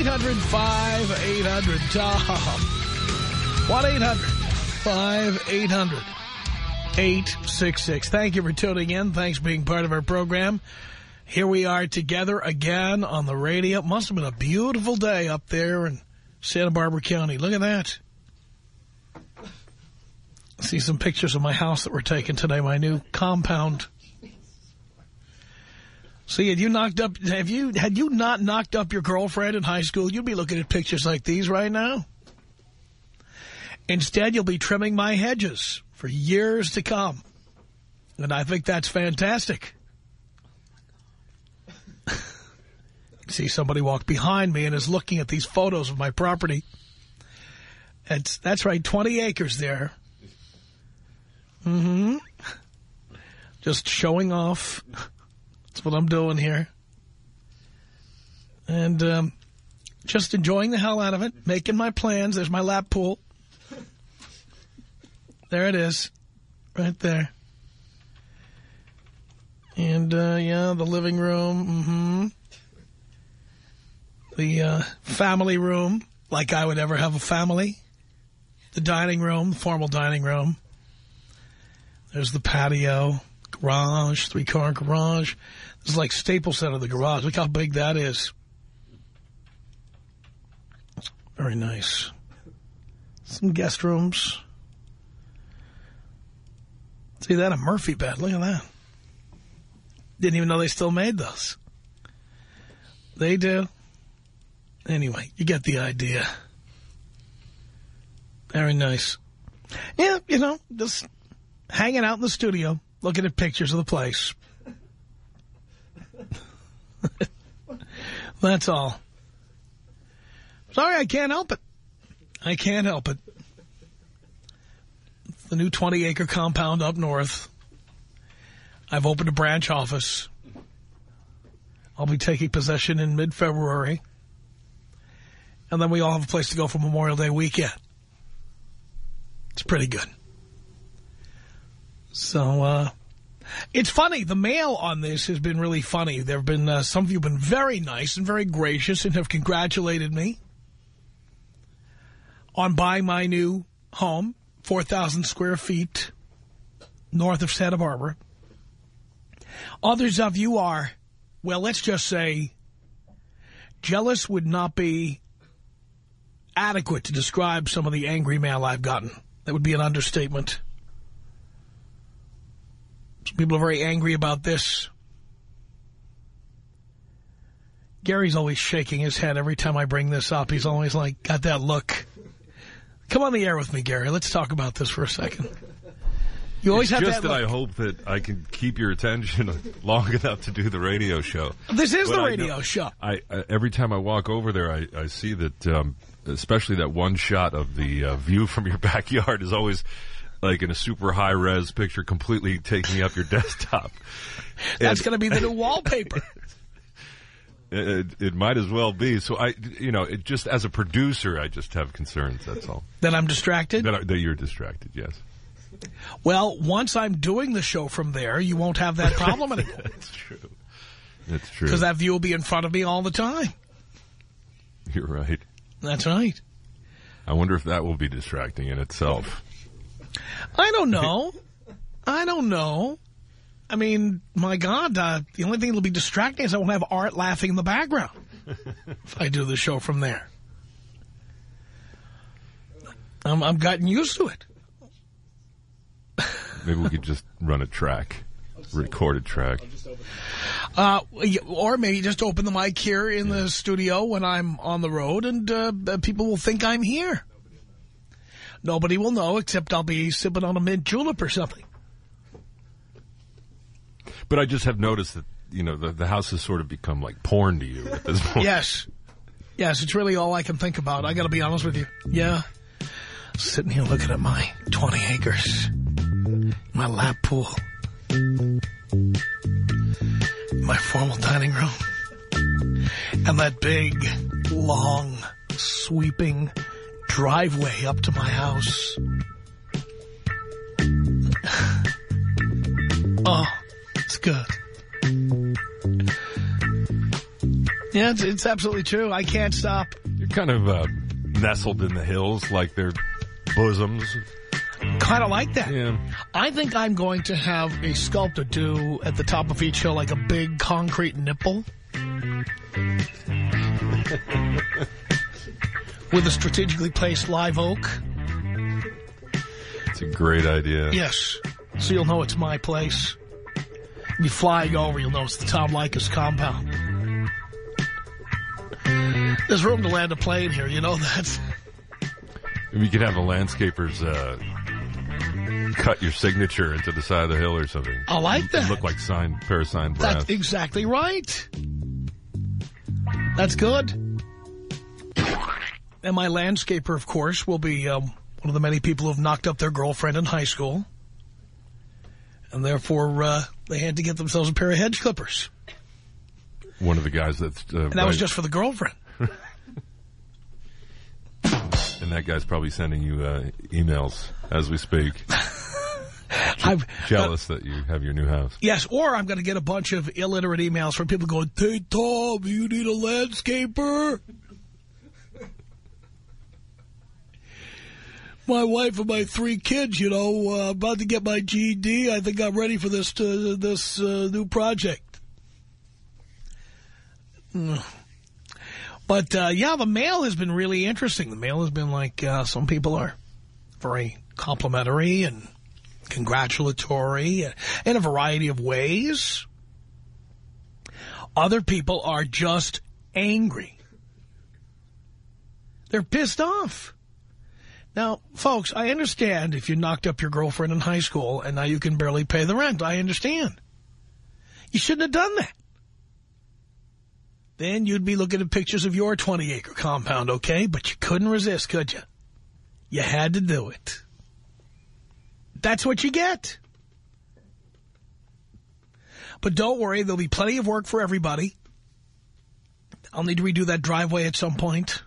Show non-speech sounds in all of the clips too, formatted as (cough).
1-800-5800-TOM. 1-800-5800-866. Thank you for tuning in. Thanks for being part of our program. Here we are together again on the radio. Must have been a beautiful day up there in Santa Barbara County. Look at that. See some pictures of my house that were taken today, my new compound. See, had you knocked up, have you, had you not knocked up your girlfriend in high school, you'd be looking at pictures like these right now. Instead, you'll be trimming my hedges for years to come. And I think that's fantastic. (laughs) See somebody walk behind me and is looking at these photos of my property. It's, that's right, 20 acres there. Mm-hmm. Just showing off. That's what I'm doing here. And um, just enjoying the hell out of it, making my plans. There's my lap pool. There it is. Right there. And, uh, yeah, the living room. Mm-hmm. The uh, family room, like I would ever have a family. The dining room, formal dining room. There's the patio, garage, three-car garage. Is like Staples Center, of the garage. Look how big that is. Very nice. Some guest rooms. See that? A Murphy bed. Look at that. Didn't even know they still made those. They do. Anyway, you get the idea. Very nice. Yeah, you know, just hanging out in the studio, looking at pictures of the place. That's all. Sorry, I can't help it. I can't help it. The new 20-acre compound up north. I've opened a branch office. I'll be taking possession in mid-February. And then we all have a place to go for Memorial Day weekend. It's pretty good. So, uh, it's funny. The mail on this has been really funny. There have been, uh, some of you have been very nice and very gracious and have congratulated me on buying my new home, 4,000 square feet north of Santa Barbara. Others of you are, well, let's just say, jealous would not be adequate to describe some of the angry mail I've gotten. That would be an understatement. People are very angry about this. Gary's always shaking his head every time I bring this up. He's always like, got that look. Come on the air with me, Gary. Let's talk about this for a second. You always it's have just that, that. I hope that I can keep your attention (laughs) long enough to do the radio show. This is But the I radio know- show. I, I every time I walk over there, I, I see that, um, especially that one shot of the uh, view from your (laughs) backyard is always like in a super high res picture, completely taking up your (laughs) desktop. That's going to be the new (laughs) wallpaper. It, it might as well be. So I, you know, it just as a producer, I just have concerns. That's all. Then I'm distracted. That, I- that you're distracted. Yes, Well, once I'm doing the show from there, you won't have that problem anymore. (laughs) that's true. That's true. Because that view will be in front of me all the time. You're right. That's right. I wonder if that will be distracting in itself. I don't know. I don't know. I mean, my God, uh, the only thing that'll be distracting is I won't have Art laughing in the background if I do the show from there. I'm, I'm gotten used to it. Maybe we could just run a track, record a track. Uh, or maybe just open the mic here in the studio when I'm on the road and uh, people will think I'm here. Nobody will know except I'll be sipping on a mint julep or something. But I just have noticed that, you know, the, the house has sort of become like porn to you at this (laughs) point. Yes. Yes, it's really all I can think about. I got to be honest with you. Yeah. Sitting here looking at my 20 acres. My lap pool. My formal dining room. And that big, long, sweeping driveway up to my house. oh, it's good. Yeah, it's, it's absolutely true. I can't stop. You're kind of uh, nestled in the hills like they're bosoms. Kind of like that. Yeah. I think I'm going to have a sculptor do at the top of each hill like a big concrete nipple. With a strategically placed live oak. It's a great idea. Yes. So you'll know it's my place. Be flying over, you'll know it's the Tom Leykis compound. There's room to land a plane here, you know that? You could have the landscapers uh, cut your signature into the side of the hill or something. I like that. Look like sign, pair of signed brass. That's exactly right. That's good. And my landscaper, of course, will be um, one of the many people who have knocked up their girlfriend in high school. And therefore, uh, they had to get themselves a pair of hedge clippers. One of the guys that's... Uh, and that was just for the girlfriend. (laughs) and that guy's probably sending you uh, emails as we speak. (laughs) I'm jealous that you have your new house. Yes, or I'm going to get a bunch of illiterate emails from people going, Hey, Tom, you need a landscaper? My wife and my three kids, you know, uh, about to get my GED. I think I'm ready for this uh, this uh, new project. (sighs) But, uh, yeah, the mail has been really interesting. The mail has been like, uh, some people are very complimentary and congratulatory in a variety of ways. Other people are just angry. They're pissed off. Now, folks, I understand if you knocked up your girlfriend in high school and now you can barely pay the rent. I understand. You shouldn't have done that. Then you'd be looking at pictures of your 20-acre compound, okay? But you couldn't resist, could you? You had to do it. That's what you get. But don't worry, there'll be plenty of work for everybody. I'll need to redo that driveway at some point.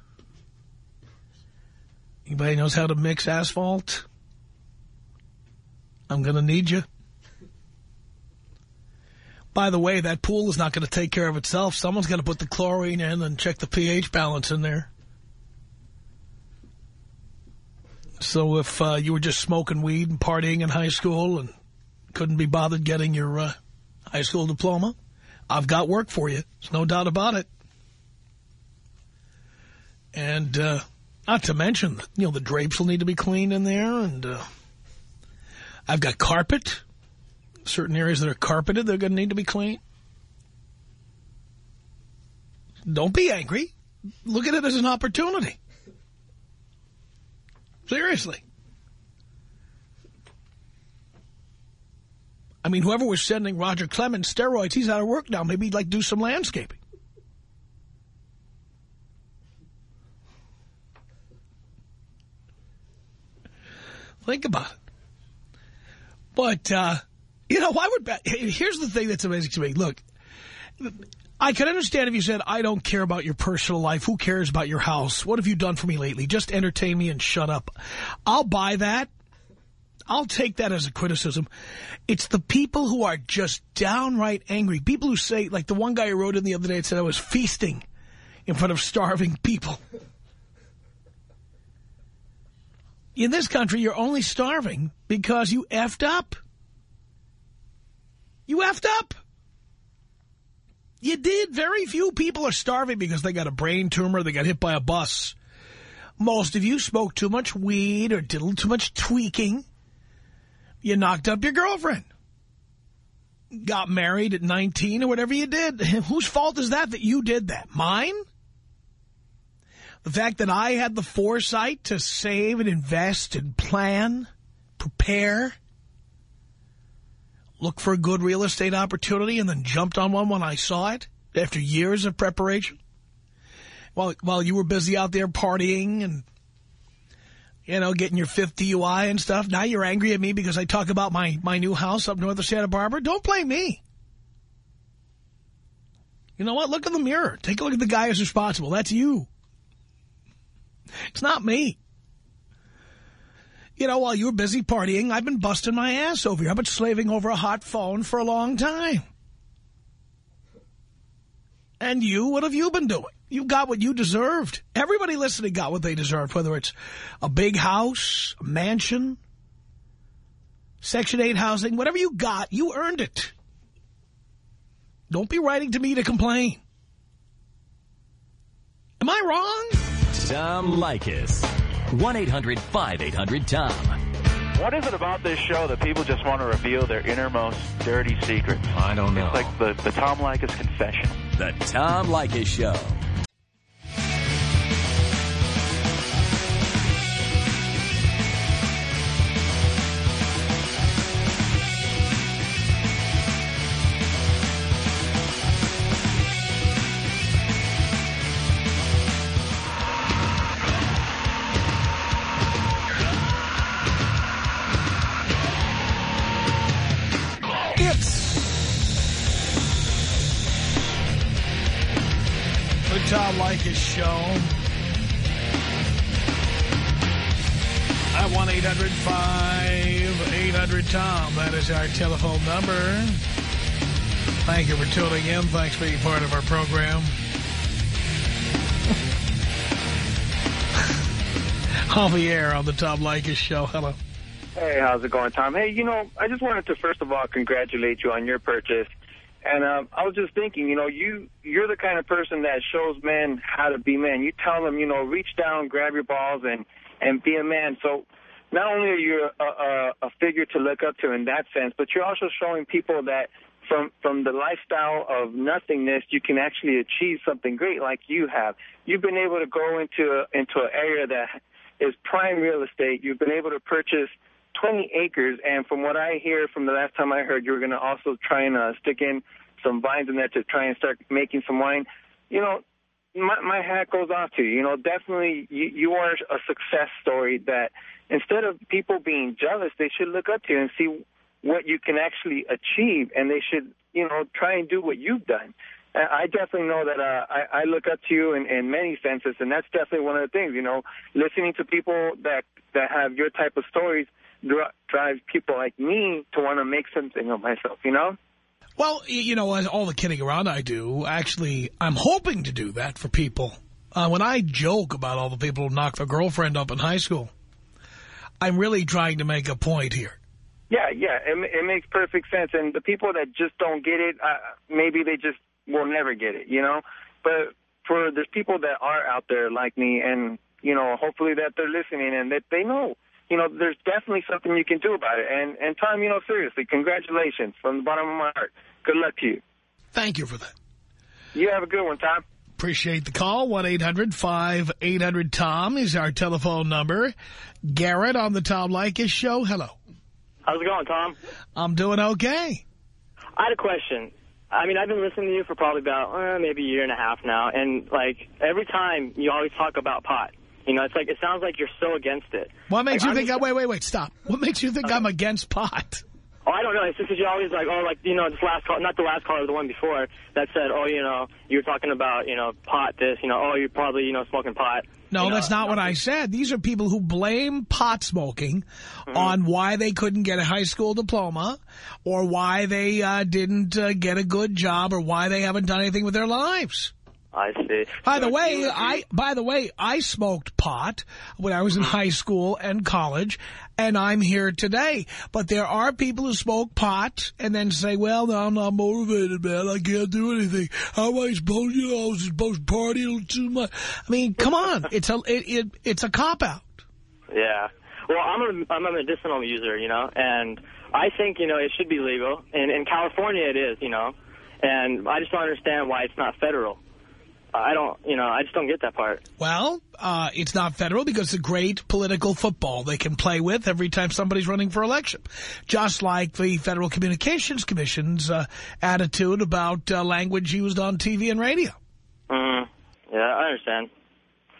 Anybody knows how to mix asphalt? I'm going to need you. By the way, that pool is not going to take care of itself. Someone's going to put the chlorine in and check the pH balance in there. So if uh, you were just smoking weed and partying in high school and couldn't be bothered getting your uh, high school diploma, I've got work for you. There's no doubt about it. And uh, not to mention, you know, the drapes will need to be cleaned in there. And uh, I've got carpet. Certain areas that are carpeted, they're going to need to be cleaned. Don't be angry. Look at it as an opportunity. Seriously. I mean, whoever was sending Roger Clemens steroids, he's out of work now. Maybe he'd like do some landscaping. Think about it. But, uh, you know, why would... Here's the thing that's amazing to me. Look, I could understand if you said, I don't care about your personal life. Who cares about your house? What have you done for me lately? Just entertain me and shut up. I'll buy that. I'll take that as a criticism. It's the people who are just downright angry. People who say, like the one guy who wrote in the other day and said I was feasting in front of starving people. In this country, you're only starving because you effed up. You effed up. You did. Very few people are starving because they got a brain tumor, they got hit by a bus. Most of you smoked too much weed or did too much tweaking. You knocked up your girlfriend. Got married at 19 or whatever you did. (laughs) Whose fault is that that you did that? Mine? The fact that I had the foresight to save and invest and plan, prepare, look for a good real estate opportunity and then jumped on one when I saw it after years of preparation. While, while you were busy out there partying and, you know, getting your fifth DUI and stuff. Now you're angry at me because I talk about my, my new house up north of Santa Barbara. Don't blame me. You know what? Look in the mirror. Take a look at the guy who's responsible. That's you. It's not me. You know, while you were busy partying, I've been busting my ass over you. I've been slaving over a hot phone for a long time. And you, what have you been doing? You got what you deserved. Everybody listening got what they deserved, whether it's a big house, a mansion, Section 8 housing, whatever you got, you earned it. Don't be writing to me to complain. Am I wrong? Tom Leykis. 1-800-5800-TOM. What is it about this show that people just want to reveal their innermost dirty secrets? I don't know. It's like the, the Tom Leykis confession. The Tom Leykis Show. Show. At 1-800-5800-TOM. That is our telephone number. Thank you for tuning in. Thanks for being part of our program. (laughs) Javier on the Tom Leykis Show. Hello. Hey, how's it going, Tom? Hey, you know, I just wanted to first of all congratulate you on your purchase. And um, I was just thinking, you know, you you're the kind of person that shows men how to be men. You tell them, you know, reach down, grab your balls, and and be a man. So not only are you a, a, a figure to look up to in that sense, but you're also showing people that from from the lifestyle of nothingness, you can actually achieve something great, like you have. You've been able to go into a, into an area that is prime real estate. You've been able to purchase 20 acres, and from what I hear from the last time I heard, you were going to also try and uh, stick in some vines in there to try and start making some wine. You know, my, my hat goes off to you. You know, definitely you, you are a success story that instead of people being jealous, they should look up to you and see what you can actually achieve, and they should, you know, try and do what you've done. I definitely know that uh, I, I look up to you in, in many senses, and that's definitely one of the things. You know, listening to people that that have your type of stories drives people like me to want to make something of myself. You know. Well, you know, all the kidding around I do, actually, I'm hoping to do that for people. Uh, when I joke about all the people who knocked their girlfriend up in high school, I'm really trying to make a point here. Yeah, yeah, it, it makes perfect sense. And the people that just don't get it, uh, maybe they just will never get it, you know? But for there's people that are out there like me and, you know, hopefully that they're listening and that they know, you know, there's definitely something you can do about it. And, and Tom, you know, seriously, congratulations from the bottom of my heart. Good luck to you. Thank you for that. You have a good one, Tom. Appreciate the call. 1-800-5800-TOM is our telephone number. Garrett on the Tom Leykis show. Hello. How's it going, Tom? I'm doing okay. I had a question. I mean, I've been listening to you for probably about uh, maybe a year and a half now, and, like, every time you always talk about pot. You know, it's like, it sounds like you're so against it. What makes like, you I'm think, I, wait, wait, wait, stop. What makes you think Okay. I'm against pot? Oh, I don't know. It's just because you're always like, oh, like, you know, this last call, not the last caller, the one before, that said, oh, you know, you were talking about, you know, pot this, you know, oh, you're probably, you know, smoking pot. No, You know, that's not what I said. These are people who blame pot smoking on why they couldn't get a high school diploma or why they uh, didn't uh, get a good job or why they haven't done anything with their lives. I see. By So the way, I by the way, I smoked pot when I was in high school and college, and I'm here today. But there are people who smoke pot and then say, well, no, I'm not motivated, man. I can't do anything. How am I supposed, you know, I was supposed to party too much? I mean, come on. (laughs) It's a, it, it it's a cop-out. Yeah. Well, I'm a, I'm a medicinal user, you know, and I think, you know, it should be legal. And in California it is, you know, and I just don't understand why it's not federal. I don't, you know, I just don't get that part. Well, uh, it's not federal because it's a great political football they can play with every time somebody's running for election. Just like the Federal Communications Commission's uh, attitude about uh, language used on TV and radio. Mm, yeah, I understand.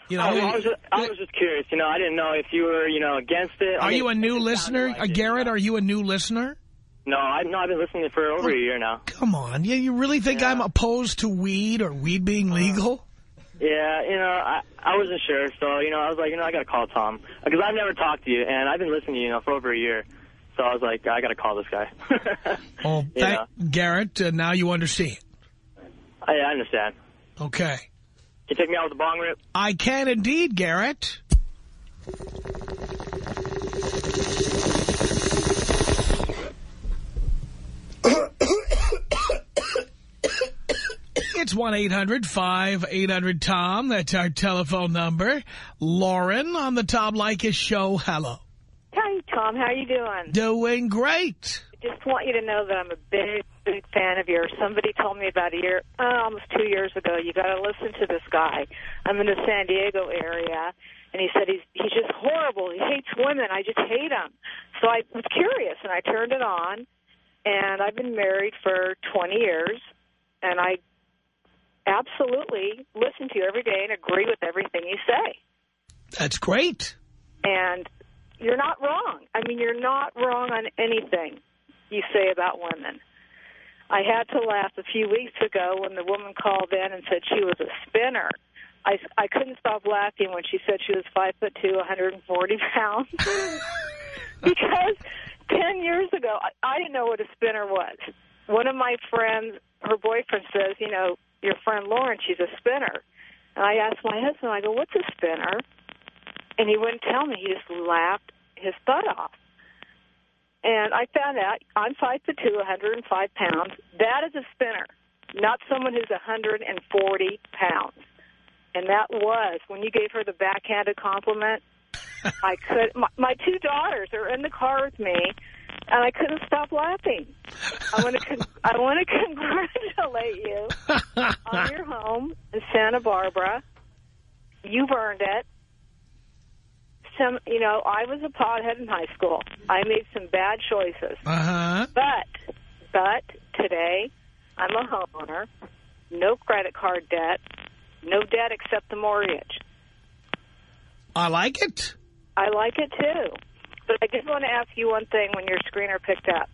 You know, I, I, was just, I was just curious, you know, I didn't know if you were, you know, against it. Are you a new it listener? like it, Garrett, know. are you a new listener? No, I, no, I've been listening for over a year now. Come on. Yeah, you really think Yeah. I'm opposed to weed or weed being legal? Yeah, you know, I I wasn't sure, so you know, I was like, you know, I gotta call Tom because I've never talked to you, and I've been listening to you, you know, for over a year. So I was like, I gotta call this guy. (laughs) Oh, You thank, know. Garrett, uh, now you understand. I, I understand. Okay. Can you take me out with the bong rip? I can indeed, Garrett. It's 1-800-5800-TOM. That's our telephone number. Lauren on the Tom Leykis show. Hello. Hi, Tom. How are you doing? Doing great. I Just want you to know that I'm a big, big fan of yours. Somebody told me about a year, uh, almost two years ago, you got to listen to this guy. I'm in the San Diego area, and he said he's he's just horrible. He hates women. I just hate him. So I was curious, and I turned it on, and I've been married for 20 years, and I absolutely listen to you every day and agree with everything you say. That's great. And you're not wrong. I mean, you're not wrong on anything you say about women. I had to laugh a few weeks ago when the woman called in and said she was a spinner. I, I couldn't stop laughing when she said she was five foot two, 140 pounds. (laughs) because 10 years ago, I, I didn't know what a spinner was. One of my friends, her boyfriend says, you know, your friend Lauren, she's a spinner. And I asked my husband, I go, what's a spinner? And he wouldn't tell me. He just laughed his butt off. And I found out I'm five foot two, 105 pounds. That is a spinner, not someone who's 140 pounds. And that was when you gave her the backhanded compliment. (laughs) I could. My, my two daughters are in the car with me, and I couldn't stop laughing. I want to. Con- (laughs) I want to congratulate you on (laughs) your home in Santa Barbara. You've earned it some, you know, I was a pothead in high school. I made some bad choices. Uh-huh. But, but today, I'm a homeowner, no credit card debt, no debt except the mortgage. I like it. I like it too. But I just want to ask you one thing when your screener picked up.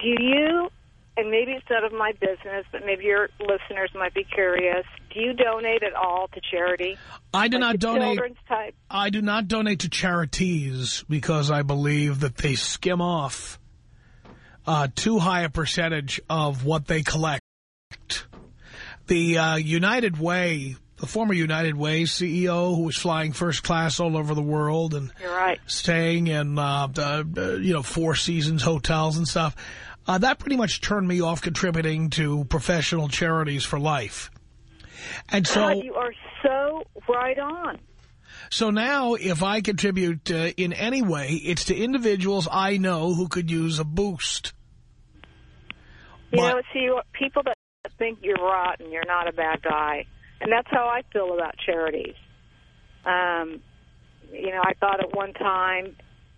Do you, and maybe it's none of my business, but maybe your listeners might be curious, do you donate at all to charity? I do Like not donate. I do not donate to charities because I believe that they skim off uh, too high a percentage of what they collect. The uh, United Way, the former United Way CEO who was flying first class all over the world and right. staying in, uh, uh, uh, you know, Four Seasons hotels and stuff, uh, that pretty much turned me off contributing to professional charities for life. And so... God, you are so right on. So now, if I contribute uh, in any way, it's to individuals I know who could use a boost. You But- know, see, people that think you're rotten, you're not a bad guy. And that's how I feel about charities. Um, you know, I thought at one time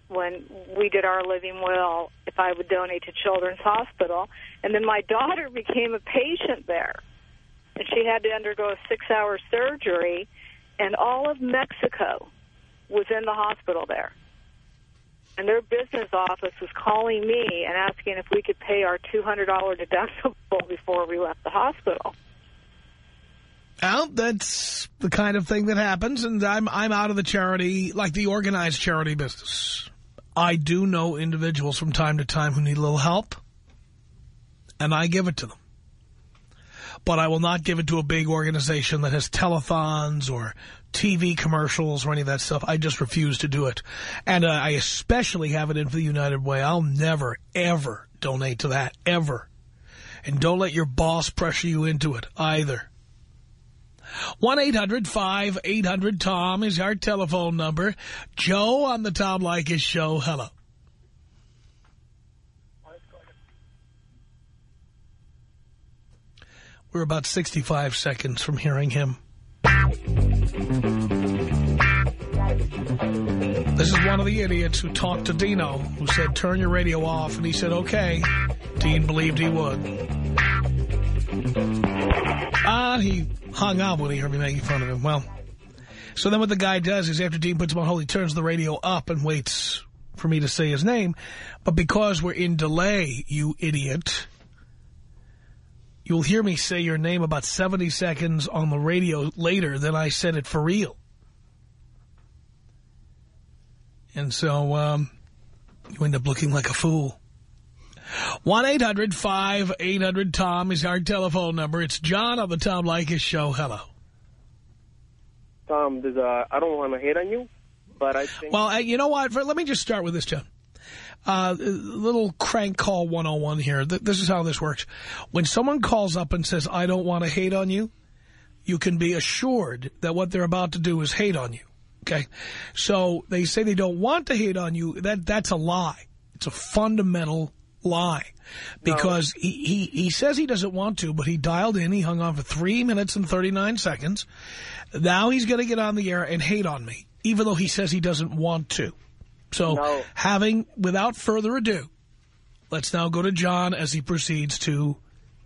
when we did our living will, if I would donate to Children's Hospital, and then my (laughs) daughter became a patient there. And she had to undergo a six-hour surgery, and all of Mexico was in the hospital there and their business office was calling me and asking if we could pay our $200 deductible (laughs) before we left the hospital. Well, that's the kind of thing that happens, and I'm I'm out of the charity, like the organized charity business. I do know individuals from time to time who need a little help, and I give it to them. but I will not give it to a big organization that has telethons or TV commercials or any of that stuff. I just refuse to do it. And uh, I especially have it in for the United Way. I'll never, ever donate to that, ever. And don't let your boss pressure you into it either. 1-800-5800-TOM is our telephone number. Joe on the Tom Leykis show. Hello. We're about 65 seconds from hearing him. This is one of the idiots who talked to Dino, who said, turn your radio off. And he said, okay. Dean believed he would. Ah, he hung up when he heard me making fun of him. Well, so then what the guy does is after Dean puts him on hold, he turns the radio up and waits for me to say his name. But because we're in delay, you idiot, you'll hear me say your name about 70 seconds on the radio later than I said it for real. And so um, you end up looking like a fool. 1-800-5800-TOM is our telephone number. It's John on the Tom Leykis show. Hello. Tom, a, I don't want to hate on you, but I think... Well, uh, you know what? For, let me just start with this, John. Uh, little crank call 101 here. Th this is how this works. When someone calls up and says, I don't want to hate on you, you can be assured that what they're about to do is hate on you. Okay? So they say they don't want to hate on you. That That's a lie. It's a fundamental lie. Because no. he, he, he says he doesn't want to, but he dialed in. He hung on for 3 minutes and 39 seconds. Now he's going to get on the air and hate on me, even though he says he doesn't want to. So no. having, without further ado, let's now go to John as he proceeds to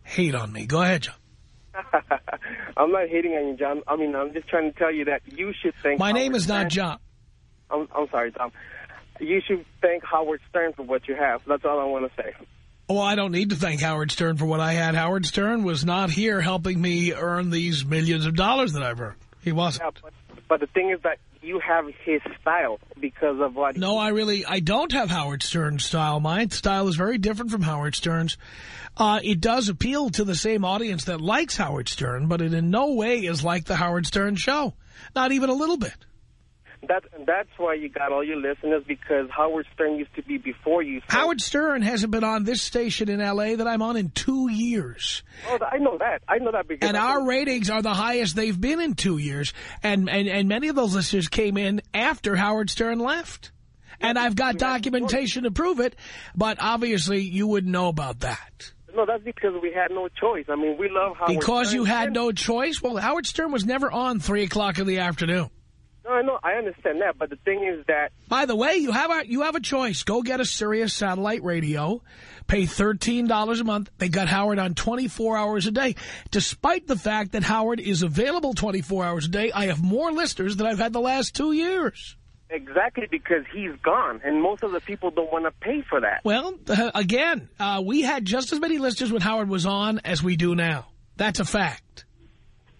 hate on me. Go ahead, John. (laughs) I'm not hating on you, John. I mean, I'm just trying to tell you that you should thank My name is not John. I'm, I'm sorry, Tom. You should thank Howard Stern for what you have. That's all I want to say. Well, I don't need to thank Howard Stern for what I had. Howard Stern was not here helping me earn these millions of dollars that I've earned. He wasn't. Yeah, but, but the thing is that you have his style because of what... No, I really, I don't have Howard Stern's style. My style is very different from Howard Stern's. Uh, it does appeal to the same audience that likes Howard Stern, but it in no way is like the Howard Stern show. Not even a little bit. That, that's why you got all your listeners, because Howard Stern used to be before you. So. Howard Stern hasn't been on this station in L.A. that I'm on in two years. Oh, I know that. I know that because... And I our ratings are the highest they've been in two years. And, and, and many of those listeners came in after Howard Stern left. Yeah, and I've got documentation to prove it, but obviously you wouldn't know about that. No, that's because we had no choice. I mean, we love Howard Because Stern. you had no choice? Well, Howard Stern was never on 3 o'clock in the afternoon. No, I know, I understand that, but the thing is that... By the way, you have a you have a choice. Go get a Sirius satellite radio, pay $13 a month. They got Howard on 24 hours a day. Despite the fact that Howard is available 24 hours a day, I have more listeners than I've had the last two years. Exactly, because he's gone, and most of the people don't want to pay for that. Well, uh, again, uh, we had just as many listeners when Howard was on as we do now. That's a fact.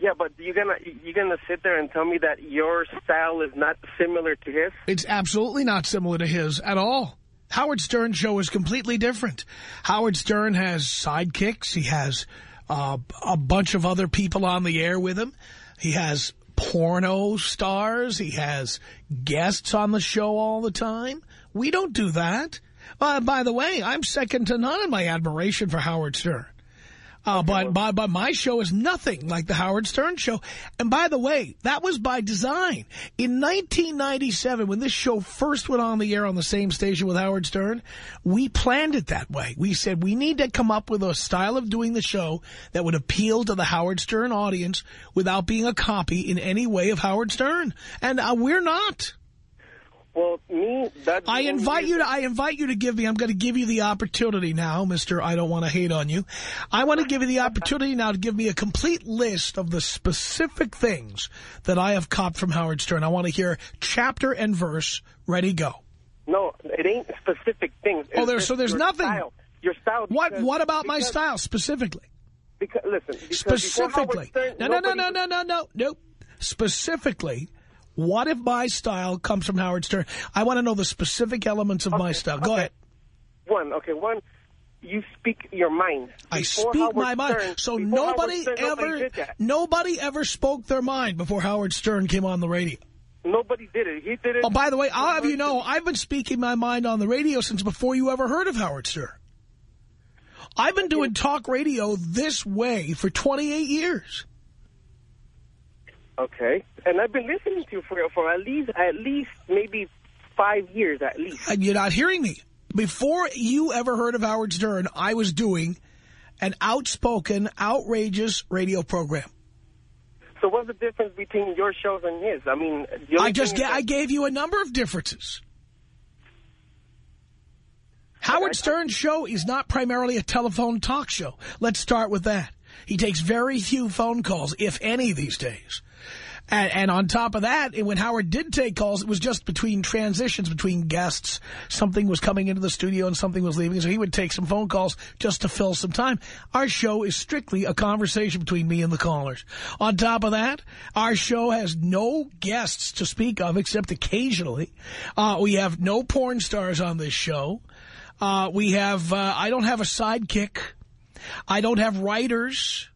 Yeah, but you're gonna you're gonna sit there and tell me that your style is not similar to his? It's absolutely not similar to his at all. Howard Stern's show is completely different. Howard Stern has sidekicks. He has uh, a bunch of other people on the air with him. He has porno stars. He has guests on the show all the time. We don't do that. Uh, by the way, I'm second to none in my admiration for Howard Stern. Uh, but, but, but my show is nothing like the Howard Stern show. And by the way, that was by design. In 1997, when this show first went on the air on the same station with Howard Stern, we planned it that way. We said we need to come up with a style of doing the show that would appeal to the Howard Stern audience without being a copy in any way of Howard Stern. And uh, we're not. Well, me, that's... I invite you to, I invite you to give me, I'm going to give you the opportunity now, Mr. I don't want to hate on you. I want to give you the opportunity now to give me a complete list of the specific things that I have copped from Howard Stern. I want to hear chapter and verse. Ready, go. No, it ain't specific things. oh, there's, so there's nothing. Style. Your style. What, because, what about because, my style specifically? Because, listen. Because specifically. Stern, no, no, no, no, no, no, no, no. Specifically, what if my style comes from Howard Stern? I want to know the specific elements of okay, my style. Go okay. ahead. One, okay, one, you speak your mind. I speak Howard my mind. Stern- so nobody Stern, ever, nobody ever spoke their mind before Howard Stern came on the radio. Nobody did it. He did it. Oh, by the way, I'll have you know, I've been speaking my mind on the radio since before you ever heard of Howard Stern. I've been doing talk radio this way for 28 years. Okay, and I've been listening to you for for at least at least maybe five years at least. And you're not hearing me. Before you ever heard of Howard Stern, I was doing an outspoken, outrageous radio program. So what's the difference between your shows and his? I mean, I just I gave you a number of differences. Howard Stern's show is not primarily a telephone talk show. Let's start with that. He takes very few phone calls, if any, these days. And, and on top of that, when Howard did take calls, it was just between transitions between guests. Something was coming into the studio and something was leaving, so he would take some phone calls just to fill some time. Our show is strictly a conversation between me and the callers. On top of that, our show has no guests to speak of except occasionally. Uh, we have no porn stars on this show. Uh, we have, uh, I don't have a sidekick. I don't have writers.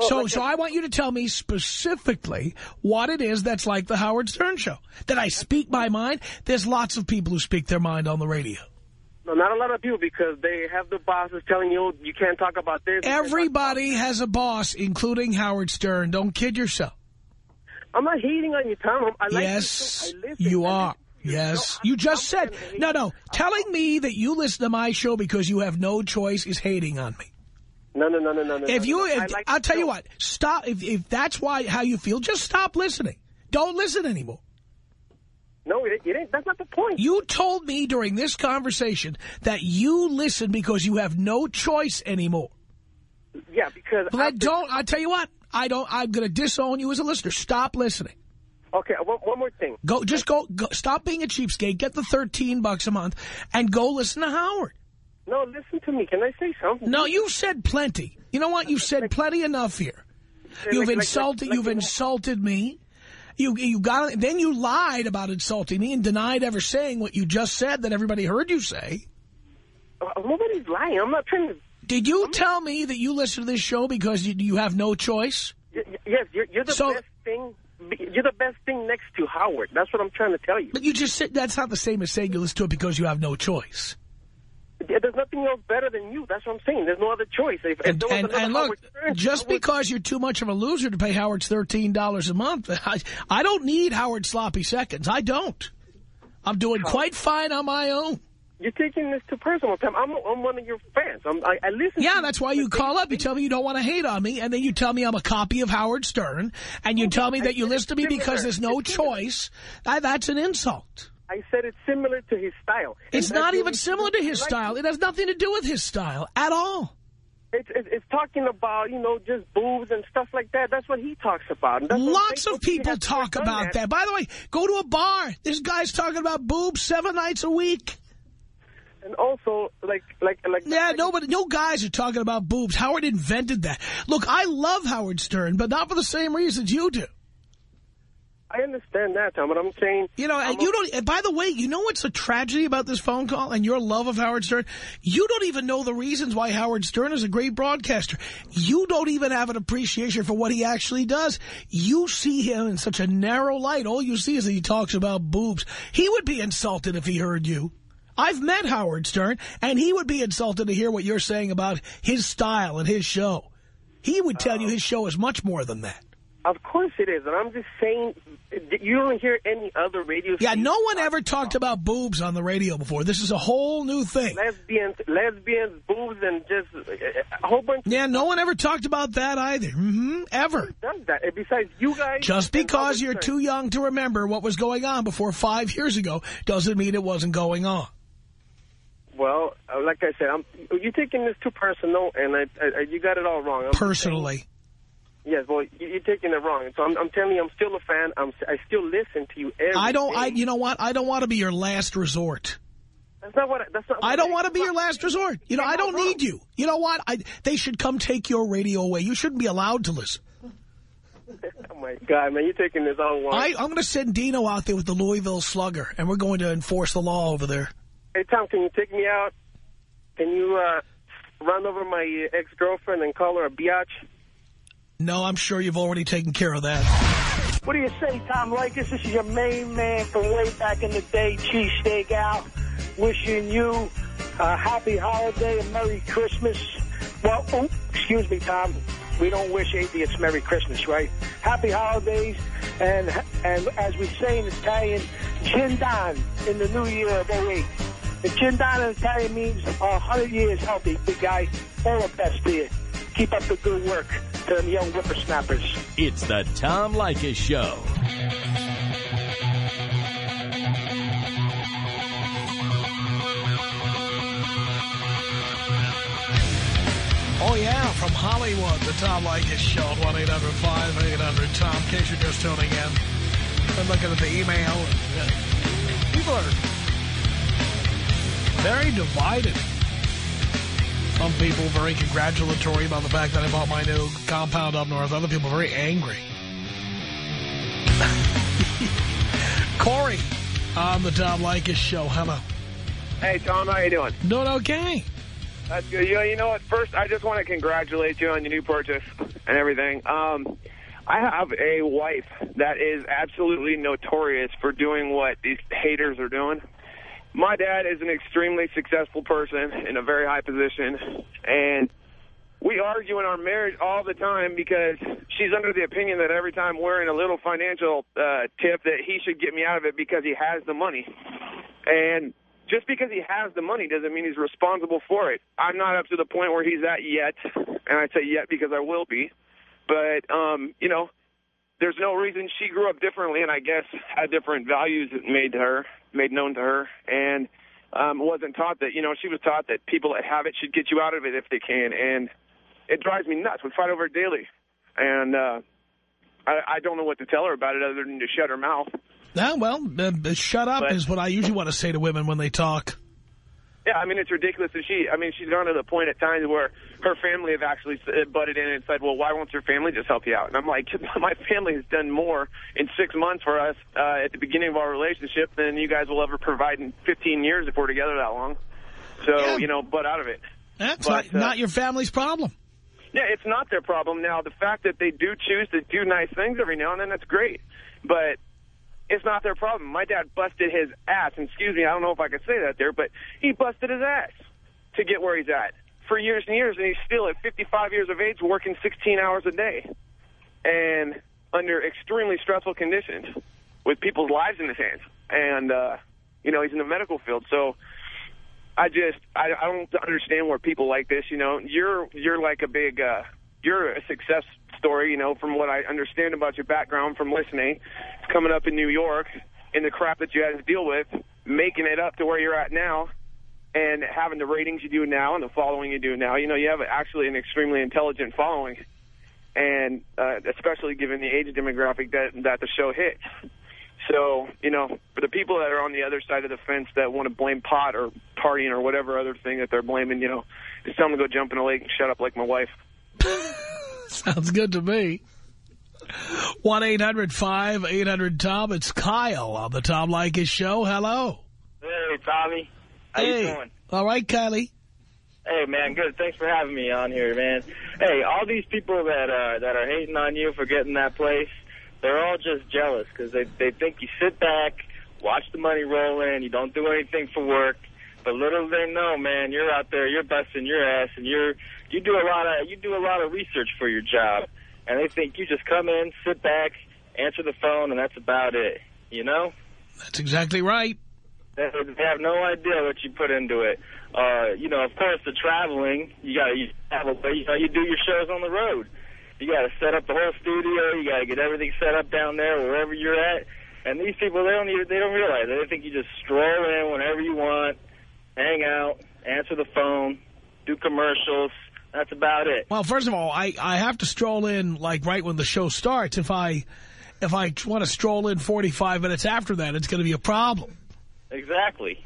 So, so I want you to tell me specifically what it is that's like the Howard Stern show. That I speak my mind. There's lots of people who speak their mind on the radio. No, not a lot of people because they have the bosses telling you you can't talk about this. Everybody has a boss, including Howard Stern. Don't kid yourself. I'm not hating on you, Tom. I like yes, you. I you are. Yes, No, you just I'm said, no, no, telling me that you listen to my show because you have no choice is hating on me. No, no, no, no, no, no. If you, no. I if, like I'll tell you what, stop, if, if that's why, how you feel, just stop listening. Don't listen anymore. No, it, it ain't. That's not the point. You told me during this conversation that you listen because you have no choice anymore. Yeah, because But I after- don't, I'll tell you what, I don't, I'm going to disown you as a listener. Stop listening. Okay, one, one more thing. Go, just go, go, stop being a cheapskate, get the 13 bucks a month, and go listen to Howard. No, listen to me. Can I say something? No, you've said plenty. You know what? You've said plenty enough here. You've insulted, you've insulted me. You, you got, then you lied about insulting me and denied ever saying what you just said that everybody heard you say. Nobody's lying. I'm not trying to. Did you tell me that you listen to this show because you, you have no choice? Yes, you're, you're the So- best thing. You're the best thing next to Howard. That's what I'm trying to tell you. But you just said that's not the same as saying you listen to it because you have no choice. There's nothing else better than you. That's what I'm saying. There's no other choice. If, if And, was and, and look, Stern, just I would- because you're too much of a loser to pay Howard's $13 a month, (laughs) I, I don't need Howard sloppy seconds. I don't. I'm doing quite fine on my own. You're taking this too personal, Tim. I'm, I'm one of your fans. I'm, I, I listen. Yeah, that's why you call up. You tell me you don't want to hate on me, and then you tell me I'm a copy of Howard Stern, and you tell me that you listen to me because there's no choice. That- That's an insult. I said it's similar to his style. It's not even similar to his like. style. It has nothing to do with his style at all. It's, it's, it's talking about, you know, just boobs and stuff like that. That's what he talks about. That's Lots of people talk about that. By the way, go to a bar. This guy's talking about boobs seven nights a week. And also, like, like, like. Yeah, like, nobody, no guys are talking about boobs. Howard invented that. Look, I love Howard Stern, but not for the same reasons you do. I understand that, Tom, but I'm saying. You know, I'm you don't, by the way, you know what's a tragedy about this phone call and your love of Howard Stern? You don't even know the reasons why Howard Stern is a great broadcaster. You don't even have an appreciation for what he actually does. You see him in such a narrow light. All you see is that he talks about boobs. He would be insulted if he heard you. I've met Howard Stern, and he would be insulted to hear what you're saying about his style and his show. He would tell you uh, his show is much more than that. Of course it is, and I'm just saying, you don't hear any other radio. Yeah, no one ever talked about boobs on the radio before. This is a whole new thing. lesbians, lesbians, boobs, and just uh, a whole bunch. Yeah, no one ever talked about that either. hmm Ever. does that. And besides, you guys. Just because you're too young to remember what was going on before five years ago doesn't mean it wasn't going on. Well, uh, like I said, I'm, you're taking this too personal, and I, I, you got it all wrong. I'm Personally. saying- yes, well, you- you're taking it wrong. So I'm, I'm telling you, I'm still a fan. I'm, I still listen to you every I don't, I, you know what? I don't want to be your last resort. That's not what. I- That's not. I don't want to be your last resort. You know, I don't need you. You know what? I, they should come take your radio away. You shouldn't be allowed to listen. (laughs) Oh my God, man, you're taking this all wrong. I, I'm going to send Dino out there with the Louisville Slugger, and we're going to enforce the law over there. Hey, Tom, can you take me out? Can you uh, run over my ex-girlfriend and call her a biatch? No, I'm sure you've already taken care of that. What do you say, Tom Leykis? This is your main man from way back in the day, Cheesesteak Al, wishing you a happy holiday and Merry Christmas. Well, oh, excuse me, Tom. We don't wish atheists Merry Christmas, right? Happy holidays, and and as we say in Italian, Chindan in the new year of 08. And Chindan in Italian means uh, 100 years healthy, big guy. All the best to you. Keep up the good work them young whippersnappers. It's the Tom Leykis Show. Oh, yeah, from Hollywood, the Tom Leykis Show at 1-800-5800-TOM, in case you're just tuning in. I'm looking at the email. People are very divided. Some people very congratulatory about the fact that I bought my new compound up north. Other people very angry. (laughs) Corey on the Tom Leykis Show. Hello. Hey, Tom, how you doing? Doing okay. That's good. You know, you know what? First, I just want to congratulate you on your new purchase and everything. Um, I have a wife that is absolutely notorious for doing what these haters are doing. My dad is an extremely successful person in a very high position, and we argue in our marriage all the time because she's under the opinion that every time we're in a little financial uh, tip that he should get me out of it because he has the money. And just because he has the money doesn't mean he's responsible for it. I'm not up to the point where he's at yet, and I say yet because I will be. But, um, you know, there's no reason she grew up differently and I guess had different values made to her, made known to her, and um, wasn't taught that, you know, she was taught that people that have it should get you out of it if they can, and it drives me nuts. We fight over it daily, and uh, I, I don't know what to tell her about it other than to shut her mouth. Yeah, well, uh, shut up But- is what I usually want to say to women when they talk. Yeah, I mean, it's ridiculous that she, I mean, she's gone to the point at times where her family have actually butted in and said, well, why won't your family just help you out? And I'm like, (laughs) my family has done more in six months for us uh, at the beginning of our relationship than you guys will ever provide in 15 years if we're together that long. So, Yeah. you know, butt out of it. That's But, not, uh, not your family's problem. Yeah, it's not their problem. Now, the fact that they do choose to do nice things every now and then, that's great. But it's not their problem. My dad busted his ass. And excuse me, I don't know if I could say that there, but he busted his ass to get where he's at for years and years. And he's still at 55 years of age working 16 hours a day and under extremely stressful conditions with people's lives in his hands. And, uh, you know, he's in the medical field. So I just, I, I don't understand where people like this, you know, you're, you're like a big, uh, you're a success story, you know, from what I understand about your background from listening, coming up in New York and the crap that you had to deal with, making it up to where you're at now and having the ratings you do now and the following you do now. You know, you have actually an extremely intelligent following and uh, especially given the age demographic that, that the show hits. So, you know, for the people that are on the other side of the fence that want to blame pot or partying or whatever other thing that they're blaming, you know, just tell them to go jump in a lake and shut up like my wife. Sounds good to me. 1-800-5800-TOM. It's Kyle on the Tom Leykis Show. Hello. Hey, Tommy. How hey. you doing? All right, Kylie. Hey, man, good. Thanks for having me on here, man. Hey, all these people that uh, that are hating on you for getting that place, they're all just jealous because they they think you sit back, watch the money roll in, you don't do anything for work. But little they know, man, you're out there, you're busting your ass, and you're you do a lot of you do a lot of research for your job, and they think you just come in, sit back, answer the phone, and that's about it. You know? That's exactly right. They have no idea what you put into it. Uh, you know, of course, the traveling, you got to have a, you know, you do your shows on the road. You got to set up the whole studio. You got to get everything set up down there wherever you're at. And these people, they don't even, they don't realize it. They think you just stroll in whenever you want, hang out, answer the phone, do commercials. That's about it. Well, first of all, I, I have to stroll in, like, right when the show starts. If I if I want to stroll in 45 minutes after that, it's going to be a problem. Exactly.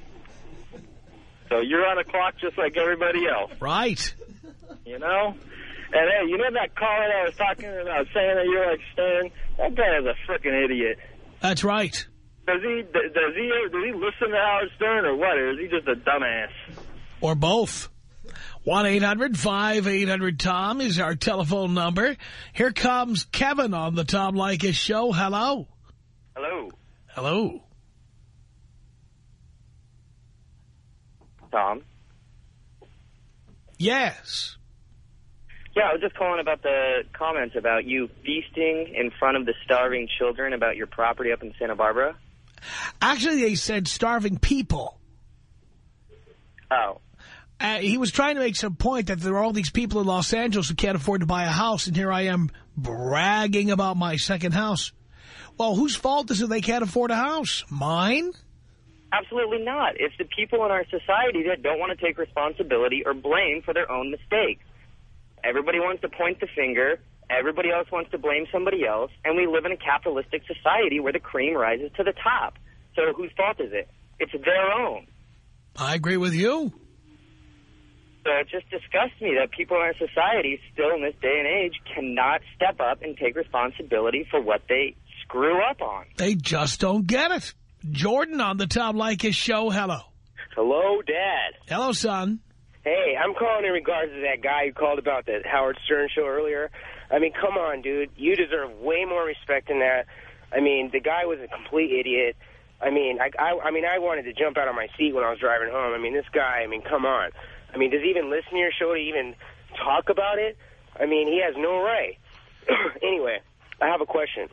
So you're on a clock just like everybody else. Right. You know? And hey, you know that caller that I was talking about saying that you're like Stern? That guy is a freaking idiot. That's right. Does he does he does he listen to Howard Stern or what? Or is he just a dumbass? Or both. 1-800-5800-TOM is our telephone number. Here comes Kevin on the Tom Leykis show. Hello. Hello, Hello. Tom. Yes. Yeah, I was just calling about the comments about you feasting in front of the starving children about your property up in Santa Barbara. Actually, they said starving people. Oh. Uh, he was trying to make some point that there are all these people in Los Angeles who can't afford to buy a house, and here I am bragging about my second house. Well, whose fault is it they can't afford a house? Mine? Absolutely not. It's the people in our society that don't want to take responsibility or blame for their own mistakes. Everybody wants to point the finger. Everybody else wants to blame somebody else. And we live in a capitalistic society where the cream rises to the top. So whose fault is it? It's their own. I agree with you. So it just disgusts me that people in our society still in this day and age cannot step up and take responsibility for what they screw up on. They just don't get it. Jordan on the Tom Leykis show. Hello. hello, Dad. Hello, son. Hey, I'm calling in regards to that guy who called about the Howard Stern show earlier. I mean, come on, dude. You deserve way more respect than that. I mean, the guy was a complete idiot. I mean, I, I, I mean, I wanted to jump out of my seat when I was driving home. I mean, this guy, I mean, come on. I mean, does he even listen to your show to even talk about it? I mean, he has no right. (clears throat) anyway, I have a question.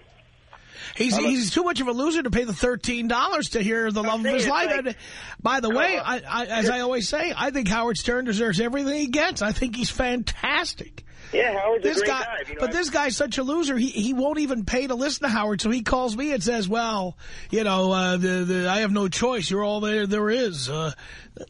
He's he's too much of a loser to pay the $13 to hear the love of his life. like- by the way, I, I, as I always say, I think Howard Stern deserves everything he gets. I think he's fantastic. Yeah, Howard's This a great guy. You know, but I- this guy's such a loser. He he won't even pay to listen to Howard, so he calls me and says, "Well, you know, uh, the, the, I have no choice. You're all there there is. Uh,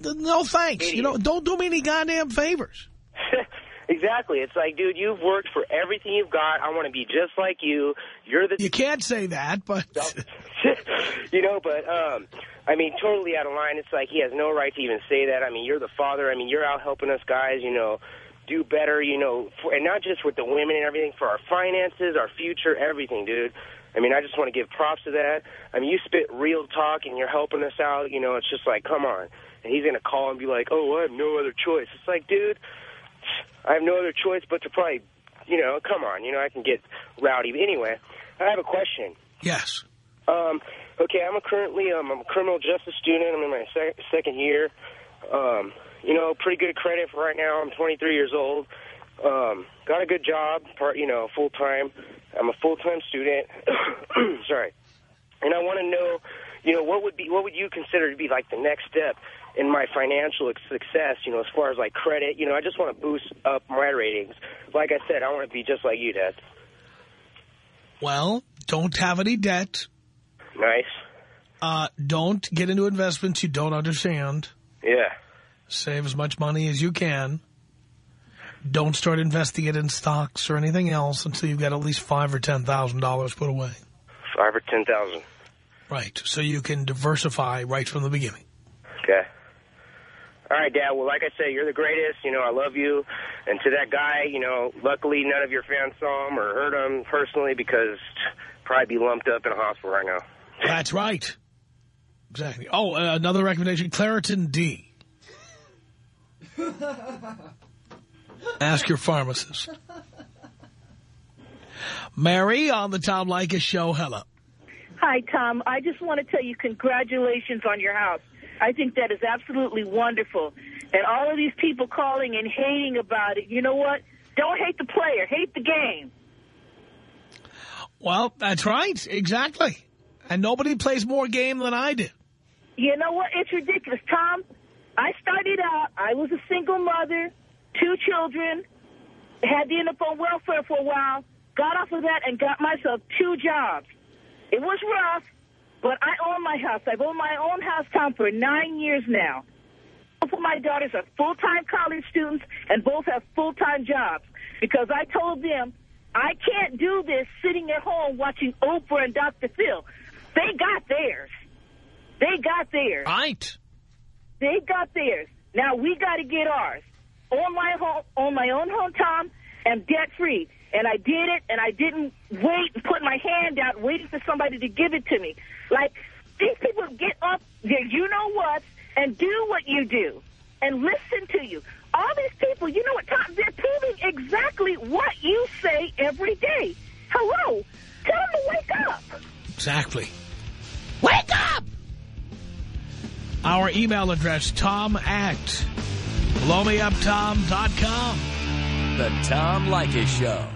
th- no thanks. You know, don't do me any goddamn favors." (laughs) exactly. It's like, dude, you've worked for everything you've got. I want to be just like you. You're the You can't say that, but (laughs) (laughs) you know, but um, I mean, totally out of line. It's like he has no right to even say that. I mean, you're the father. I mean, you're out helping us guys. You know, do better. You know, for, and not just with the women and everything, for our finances, our future, everything, dude. I mean, I just want to give props to that. I mean, you spit real talk and you're helping us out. You know, it's just like, come on. And he's gonna call and be like, oh, I have no other choice. It's like, dude, I have no other choice but to probably, you know, come on. You know, I can get rowdy. But anyway, I have a question. yes, Um, okay, I'm a currently um, I'm a criminal justice student. I'm in my sec second year. Um, you know, pretty good credit for right now. I'm 23 years old. Um, got a good job, part you know, full time. I'm a full time student. (coughs) Sorry, and I want to know, you know, what would be what would you consider to be like the next step in my financial success? You know, as far as like credit. You know, I just want to boost up my ratings. Like I said, I want to be just like you, Dad. well, don't have any debt. Nice. Uh, don't get into investments you don't understand. Yeah. Save as much money as you can. Don't start investing it in stocks or anything else until you've got at least five or ten thousand dollars put away. Five or ten thousand. Right, so you can diversify right from the beginning. Okay. All right, Dad. Well, like I said, you're the greatest. You know, I love you. And to that guy, you know, luckily none of your fans saw him or heard him personally because probably be lumped up in a hospital right now. That's right. Exactly. Oh, uh, another recommendation, Claritin D. Ask your pharmacist. Mary on the Tom Leykis show. Hello. Hi, Tom. I just want to tell you congratulations on your house. I think that is absolutely wonderful. And all of these people calling and hating about it, you know what? Don't hate the player. Hate the game. Well, that's right. Exactly. And nobody plays more game than I do. You know what? It's ridiculous. Tom, I started out, I was a single mother, two children, had to end up on welfare for a while, got off of that and got myself two jobs. It was rough, but I own my house. I've owned my own house, Tom, for nine years now. Both of my daughters are full-time college students, and both have full-time jobs. Because I told them, I can't do this sitting at home watching Oprah and Dr. Phil. They got theirs. They got theirs. Right. They got theirs. Now we got to get ours. On my home, on my own home, Tom, and debt free. And I did it, and I didn't wait and put my hand out waiting for somebody to give it to me. Like these people get up, their you know what, and do what you do, and listen to you. All these people, you know what, Tom, they're proving exactly what you say every day. Hello, tell them to wake up. Exactly. Wake up! Our email address, tom at blowmeuptom.com. The Tom Leykis Show.